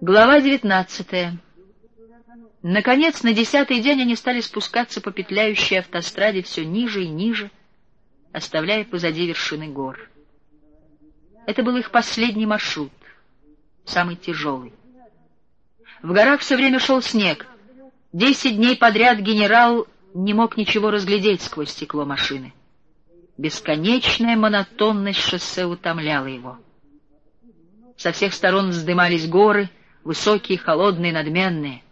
Глава девятнадцатая. Наконец, на десятый день они стали спускаться по петляющей автостраде все ниже и ниже, оставляя позади вершины гор. Это был их последний маршрут, самый тяжелый. В горах все время шел снег. Десять дней подряд генерал не мог ничего разглядеть сквозь стекло машины. Бесконечная монотонность шоссе утомляла его. Со всех сторон вздымались горы, высокие, холодные, надменные.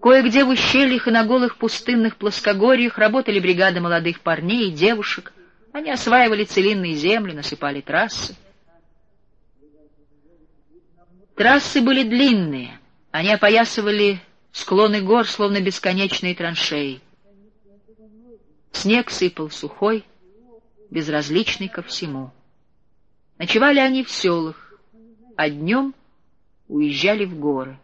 Кое-где в ущельях и на голых пустынных плоскогорьях работали бригады молодых парней и девушек. Они осваивали целинные земли, насыпали трассы. Трассы были длинные, они опоясывали склоны гор, словно бесконечные траншеи. Снег сыпал сухой, безразличный ко всему. Ночевали они в селах, а днем уезжали в горы.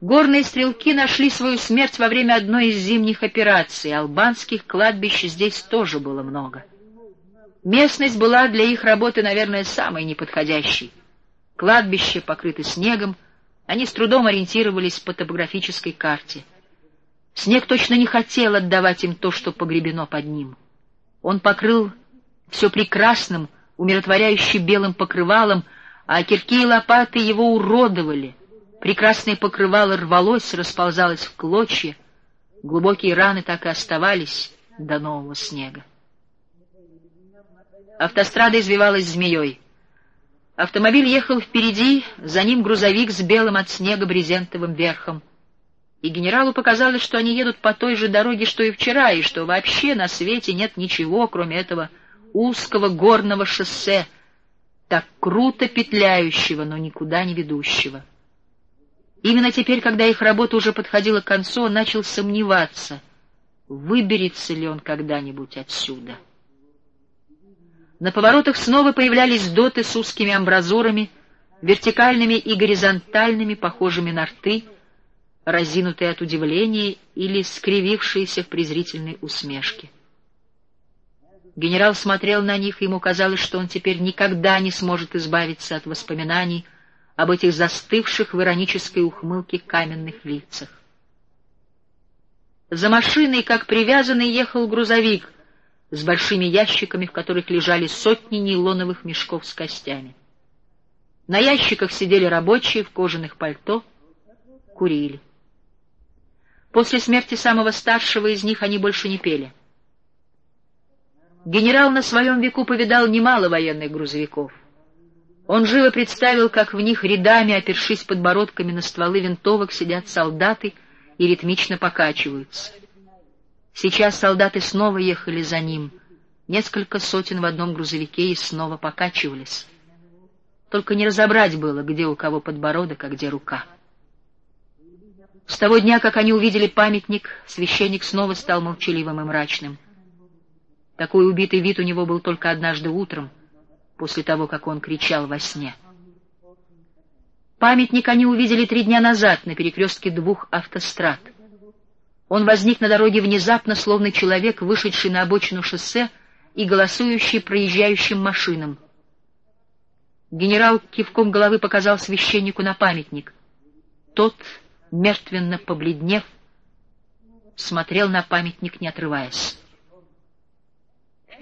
Горные стрелки нашли свою смерть во время одной из зимних операций. Албанских кладбищ здесь тоже было много. Местность была для их работы, наверное, самой неподходящей. Кладбище покрыто снегом, они с трудом ориентировались по топографической карте. Снег точно не хотел отдавать им то, что погребено под ним. Он покрыл все прекрасным, умиротворяюще белым покрывалом, а кирки и лопаты его уродовали. Прекрасное покрывало рвалось, расползалось в клочья. Глубокие раны так и оставались до нового снега. Автострада извивалась змеей. Автомобиль ехал впереди, за ним грузовик с белым от снега брезентовым верхом. И генералу показалось, что они едут по той же дороге, что и вчера, и что вообще на свете нет ничего, кроме этого узкого горного шоссе, так круто петляющего, но никуда не ведущего. Именно теперь, когда их работа уже подходила к концу, он начал сомневаться, выберется ли он когда-нибудь отсюда. На поворотах снова появлялись доты с узкими амбразурами, вертикальными и горизонтальными, похожими на рты, разинутые от удивления или скривившиеся в презрительной усмешке. Генерал смотрел на них, и ему казалось, что он теперь никогда не сможет избавиться от воспоминаний об этих застывших в иронической ухмылке каменных лицах. За машиной, как привязанный, ехал грузовик с большими ящиками, в которых лежали сотни нейлоновых мешков с костями. На ящиках сидели рабочие в кожаных пальто, курили. После смерти самого старшего из них они больше не пели — Генерал на своем веку повидал немало военных грузовиков. Он живо представил, как в них рядами, опершись подбородками на стволы винтовок, сидят солдаты и ритмично покачиваются. Сейчас солдаты снова ехали за ним. Несколько сотен в одном грузовике и снова покачивались. Только не разобрать было, где у кого подбородок, а где рука. С того дня, как они увидели памятник, священник снова стал молчаливым и мрачным — такой убитый вид у него был только однажды утром, после того, как он кричал во сне. Памятник они увидели три дня назад на перекрестке двух автострад. Он возник на дороге внезапно, словно человек, вышедший на обочину шоссе и голосующий проезжающим машинам. Генерал кивком головы показал священнику на памятник. Тот, мертвенно побледнев, смотрел на памятник, не отрываясь.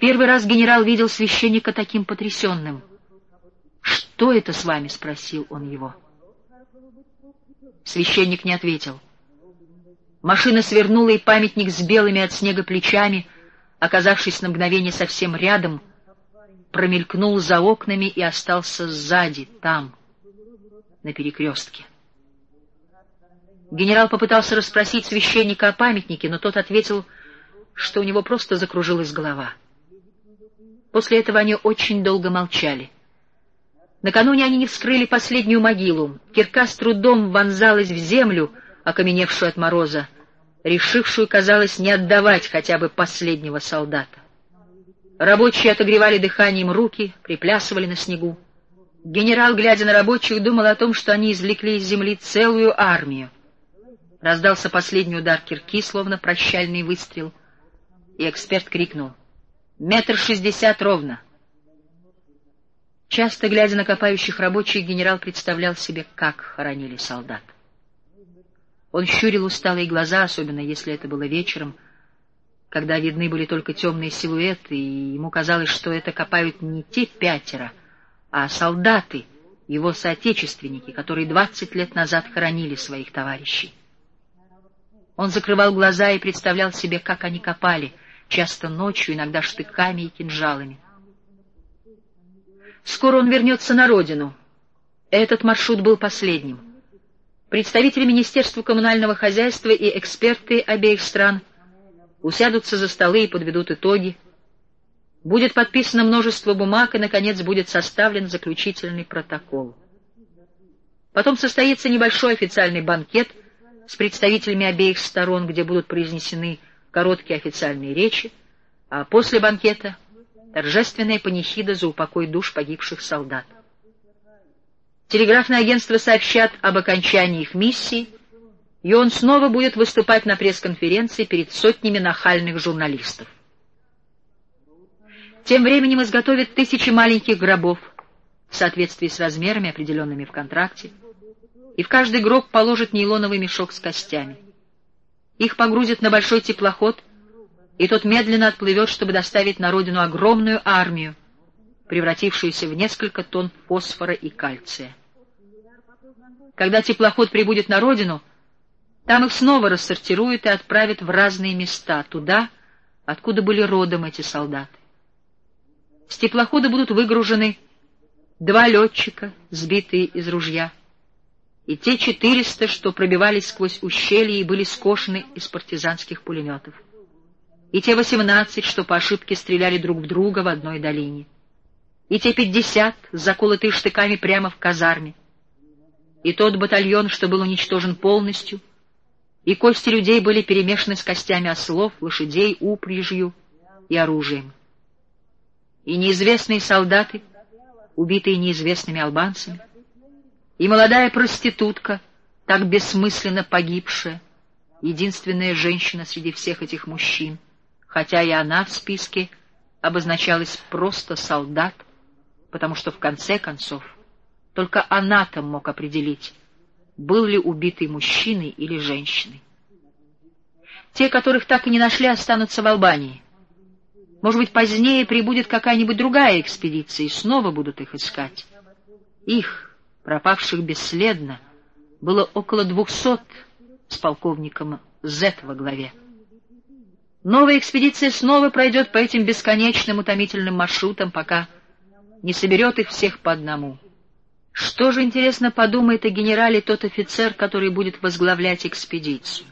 Первый раз генерал видел священника таким потрясенным. «Что это с вами?» — спросил он его. Священник не ответил. Машина свернула, и памятник с белыми от снега плечами, оказавшись на мгновение совсем рядом, промелькнул за окнами и остался сзади, там, на перекрестке. Генерал попытался расспросить священника о памятнике, но тот ответил, что у него просто закружилась голова. После этого они очень долго молчали. Накануне они не вскрыли последнюю могилу. Кирка с трудом вонзалась в землю, окаменевшую от мороза, решившую, казалось, не отдавать хотя бы последнего солдата. Рабочие отогревали дыханием руки, приплясывали на снегу. Генерал, глядя на рабочих, думал о том, что они извлекли из земли целую армию. Раздался последний удар кирки, словно прощальный выстрел, и эксперт крикнул — Метр шестьдесят ровно. Часто, глядя на копающих рабочих, генерал представлял себе, как хоронили солдат. Он щурил усталые глаза, особенно если это было вечером, когда видны были только темные силуэты, и ему казалось, что это копают не те пятеро, а солдаты, его соотечественники, которые двадцать лет назад хоронили своих товарищей. Он закрывал глаза и представлял себе, как они копали, часто ночью, иногда штыками и кинжалами. Скоро он вернется на родину. Этот маршрут был последним. Представители Министерства коммунального хозяйства и эксперты обеих стран усядутся за столы и подведут итоги. Будет подписано множество бумаг, и, наконец, будет составлен заключительный протокол. Потом состоится небольшой официальный банкет с представителями обеих сторон, где будут произнесены короткие официальные речи, а после банкета торжественная панихида за упокой душ погибших солдат. Телеграфное агентство сообщат об окончании их миссии, и он снова будет выступать на пресс-конференции перед сотнями нахальных журналистов. Тем временем изготовят тысячи маленьких гробов в соответствии с размерами, определенными в контракте, и в каждый гроб положат нейлоновый мешок с костями. Их погрузят на большой теплоход — и тот медленно отплывет, чтобы доставить на родину огромную армию, превратившуюся в несколько тонн фосфора и кальция. Когда теплоход прибудет на родину, там их снова рассортируют и отправят в разные места, туда, откуда были родом эти солдаты. С теплохода будут выгружены два летчика, сбитые из ружья, и те четыреста, что пробивались сквозь ущелье и были скошены из партизанских пулеметов. И те восемнадцать, что по ошибке стреляли друг в друга в одной долине, и те пятьдесят, заколотые штыками прямо в казарме, и тот батальон, что был уничтожен полностью, и кости людей были перемешаны с костями ослов, лошадей, упряжью и оружием. И неизвестные солдаты, убитые неизвестными албанцами, и молодая проститутка, так бессмысленно погибшая, единственная женщина среди всех этих мужчин — хотя и она в списке обозначалась просто солдат, потому что в конце концов только она-то мог определить, был ли убитый мужчиной или женщиной. Те, которых так и не нашли, останутся в Албании. Может быть, позднее прибудет какая-нибудь другая экспедиция, и снова будут их искать. Их, пропавших бесследно, было около двухсот с полковником Зет во главе. Новая экспедиция снова пройдет по этим бесконечным утомительным маршрутам, пока не соберет их всех по одному. Что же, интересно, подумает о генерале тот офицер, который будет возглавлять экспедицию?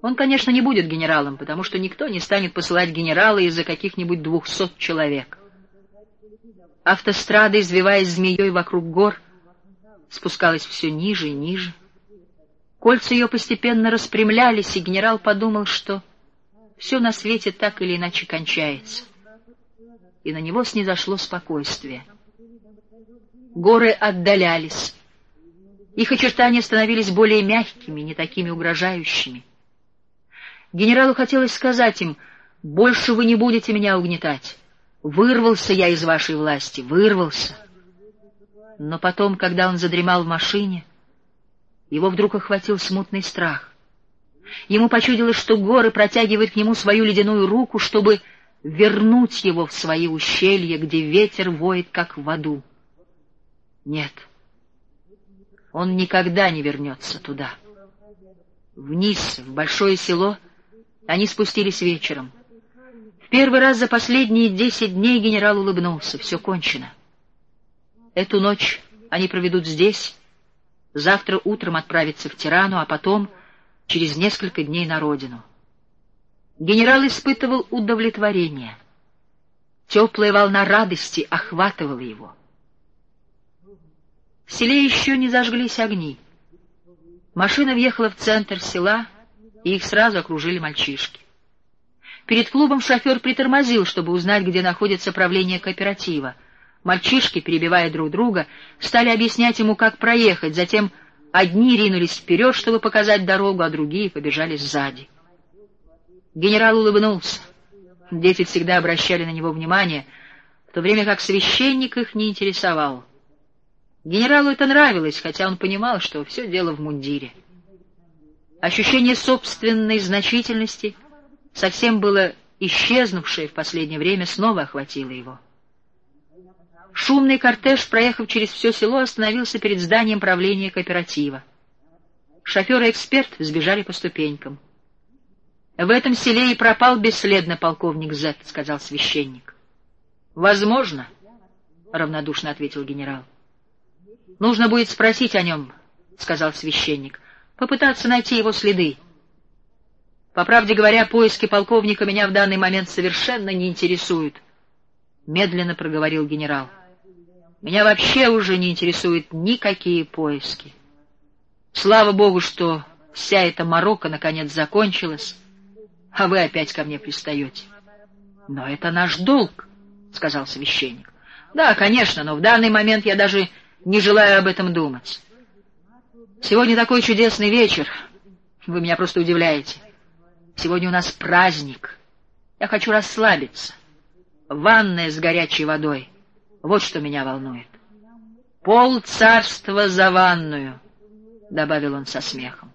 Он, конечно, не будет генералом, потому что никто не станет посылать генерала из-за каких-нибудь двухсот человек. Автострада, извиваясь змеей вокруг гор, спускалась все ниже и ниже. Кольца ее постепенно распрямлялись, и генерал подумал, что все на свете так или иначе кончается. И на него снизошло спокойствие. Горы отдалялись. Их очертания становились более мягкими, не такими угрожающими. Генералу хотелось сказать им, «Больше вы не будете меня угнетать. Вырвался я из вашей власти, вырвался». Но потом, когда он задремал в машине, его вдруг охватил смутный страх. Ему почудилось, что горы протягивают к нему свою ледяную руку, чтобы вернуть его в свои ущелья, где ветер воет, как в аду. Нет, он никогда не вернется туда. Вниз, в большое село, они спустились вечером. В первый раз за последние десять дней генерал улыбнулся. Все кончено. Эту ночь они проведут здесь, завтра утром отправятся в Тирану, а потом через несколько дней на родину. Генерал испытывал удовлетворение. Теплая волна радости охватывала его. В селе еще не зажглись огни. Машина въехала в центр села, и их сразу окружили мальчишки. Перед клубом шофер притормозил, чтобы узнать, где находится правление кооператива. Мальчишки, перебивая друг друга, стали объяснять ему, как проехать, затем Одни ринулись вперед, чтобы показать дорогу, а другие побежали сзади. Генерал улыбнулся. Дети всегда обращали на него внимание, в то время как священник их не интересовал. Генералу это нравилось, хотя он понимал, что все дело в мундире. Ощущение собственной значительности, совсем было исчезнувшее в последнее время, снова охватило его. Шумный кортеж, проехав через все село, остановился перед зданием правления кооператива. Шофер и эксперт сбежали по ступенькам. «В этом селе и пропал бесследно полковник Зет», — сказал священник. «Возможно», — равнодушно ответил генерал. «Нужно будет спросить о нем», — сказал священник, — «попытаться найти его следы. По правде говоря, поиски полковника меня в данный момент совершенно не интересуют», — медленно проговорил генерал. «Меня вообще уже не интересуют никакие поиски. Слава Богу, что вся эта морока наконец закончилась, а вы опять ко мне пристаете». «Но это наш долг», — сказал священник. «Да, конечно, но в данный момент я даже не желаю об этом думать. Сегодня такой чудесный вечер. Вы меня просто удивляете. Сегодня у нас праздник. Я хочу расслабиться. Ванная с горячей водой. Вот что меня волнует. Пол царства за ванную, — добавил он со смехом.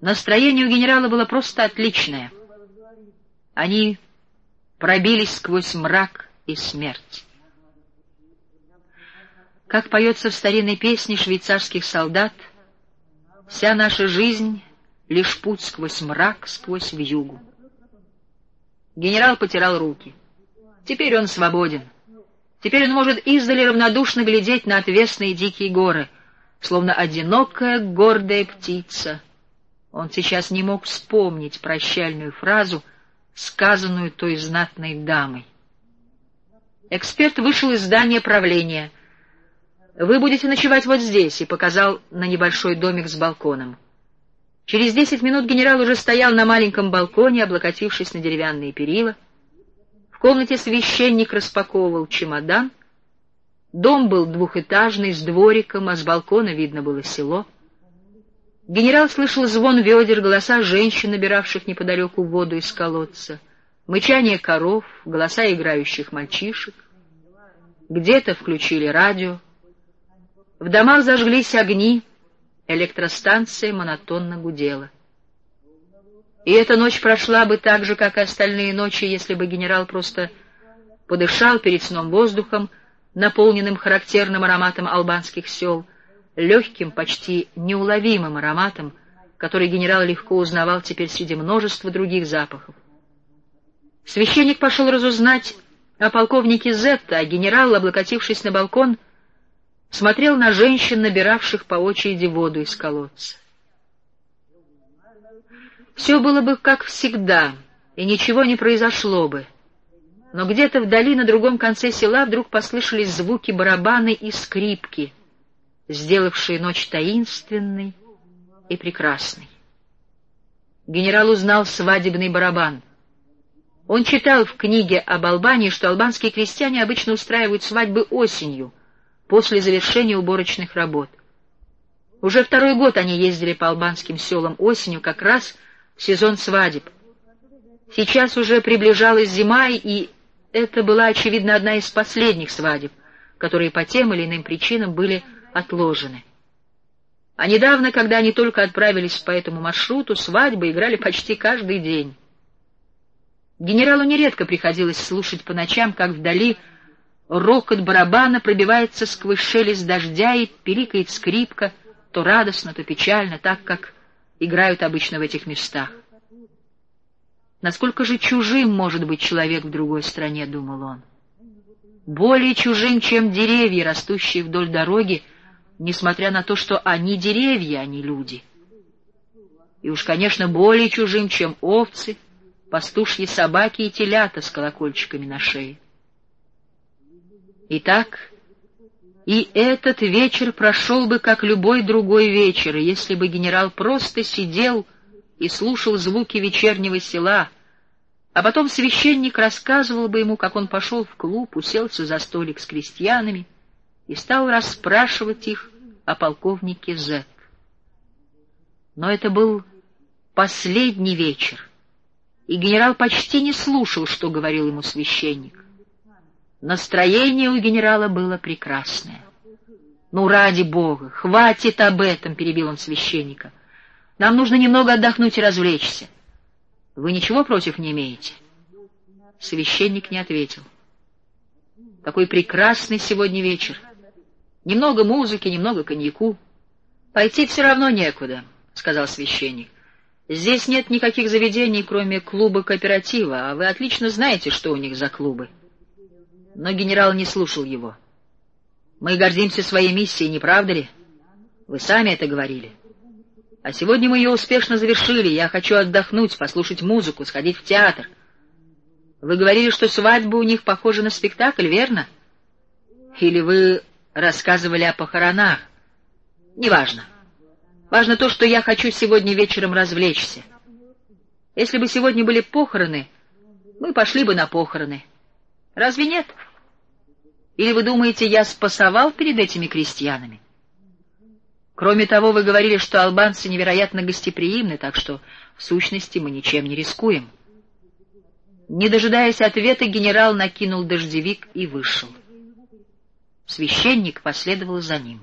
Настроение у генерала было просто отличное. Они пробились сквозь мрак и смерть. Как поется в старинной песне швейцарских солдат, «Вся наша жизнь — лишь путь сквозь мрак, сквозь вьюгу». Генерал потирал руки. Теперь он свободен. Теперь он может издали равнодушно глядеть на отвесные дикие горы, словно одинокая гордая птица. Он сейчас не мог вспомнить прощальную фразу, сказанную той знатной дамой. Эксперт вышел из здания правления — «Вы будете ночевать вот здесь», — и показал на небольшой домик с балконом. Через десять минут генерал уже стоял на маленьком балконе, облокотившись на деревянные перила. Комнате священник распаковывал чемодан. Дом был двухэтажный, с двориком, а с балкона видно было село. Генерал слышал звон ведер, голоса женщин, набиравших неподалеку воду из колодца, мычание коров, голоса играющих мальчишек. Где-то включили радио, в домах зажглись огни, электростанция монотонно гудела. И эта ночь прошла бы так же, как и остальные ночи, если бы генерал просто подышал перед сном воздухом, наполненным характерным ароматом албанских сел, легким, почти неуловимым ароматом, который генерал легко узнавал теперь среди множества других запахов. Священник пошел разузнать о полковнике Зетта, а генерал, облокотившись на балкон, — смотрел на женщин, набиравших по очереди воду из колодца. Все было бы как всегда, и ничего не произошло бы. Но где-то вдали, на другом конце села, вдруг послышались звуки барабаны и скрипки, сделавшие ночь таинственной и прекрасной. Генерал узнал свадебный барабан. Он читал в книге об Албании, что албанские крестьяне обычно устраивают свадьбы осенью — после завершения уборочных работ. Уже второй год они ездили по албанским селам осенью, как раз сезон свадеб. Сейчас уже приближалась зима, и это была, очевидно, одна из последних свадеб, которые по тем или иным причинам были отложены. А недавно, когда они только отправились по этому маршруту, свадьбы играли почти каждый день. Генералу нередко приходилось слушать по ночам, как вдали Рокот барабана пробивается сквозь шелест дождя и пиликает скрипка, то радостно, то печально, так, как играют обычно в этих местах. Насколько же чужим может быть человек в другой стране, думал он. Более чужим, чем деревья, растущие вдоль дороги, несмотря на то, что они деревья, а не люди. И уж, конечно, более чужим, чем овцы, пастушьи собаки и телята с колокольчиками на шее. Итак, и этот вечер прошел бы, как любой другой вечер, если бы генерал просто сидел и слушал звуки вечернего села, а потом священник рассказывал бы ему, как он пошел в клуб, уселся за столик с крестьянами и стал расспрашивать их о полковнике Зет. Но это был последний вечер, и генерал почти не слушал, что говорил ему священник. Настроение у генерала было прекрасное. «Ну, ради бога, хватит об этом!» — перебил он священника. «Нам нужно немного отдохнуть и развлечься. Вы ничего против не имеете?» Священник не ответил. «Какой прекрасный сегодня вечер! Немного музыки, немного коньяку. Пойти все равно некуда», — сказал священник. «Здесь нет никаких заведений, кроме клуба кооператива, а вы отлично знаете, что у них за клубы». Но генерал не слушал его. «Мы гордимся своей миссией, не правда ли? Вы сами это говорили. А сегодня мы ее успешно завершили. Я хочу отдохнуть, послушать музыку, сходить в театр. Вы говорили, что свадьба у них похожа на спектакль, верно? Или вы рассказывали о похоронах? Неважно. Важно то, что я хочу сегодня вечером развлечься. Если бы сегодня были похороны, мы пошли бы на похороны». Разве нет? Или вы думаете, я спасовал перед этими крестьянами? Кроме того, вы говорили, что албанцы невероятно гостеприимны, так что, в сущности, мы ничем не рискуем. Не дожидаясь ответа, генерал накинул дождевик и вышел. Священник последовал за ним.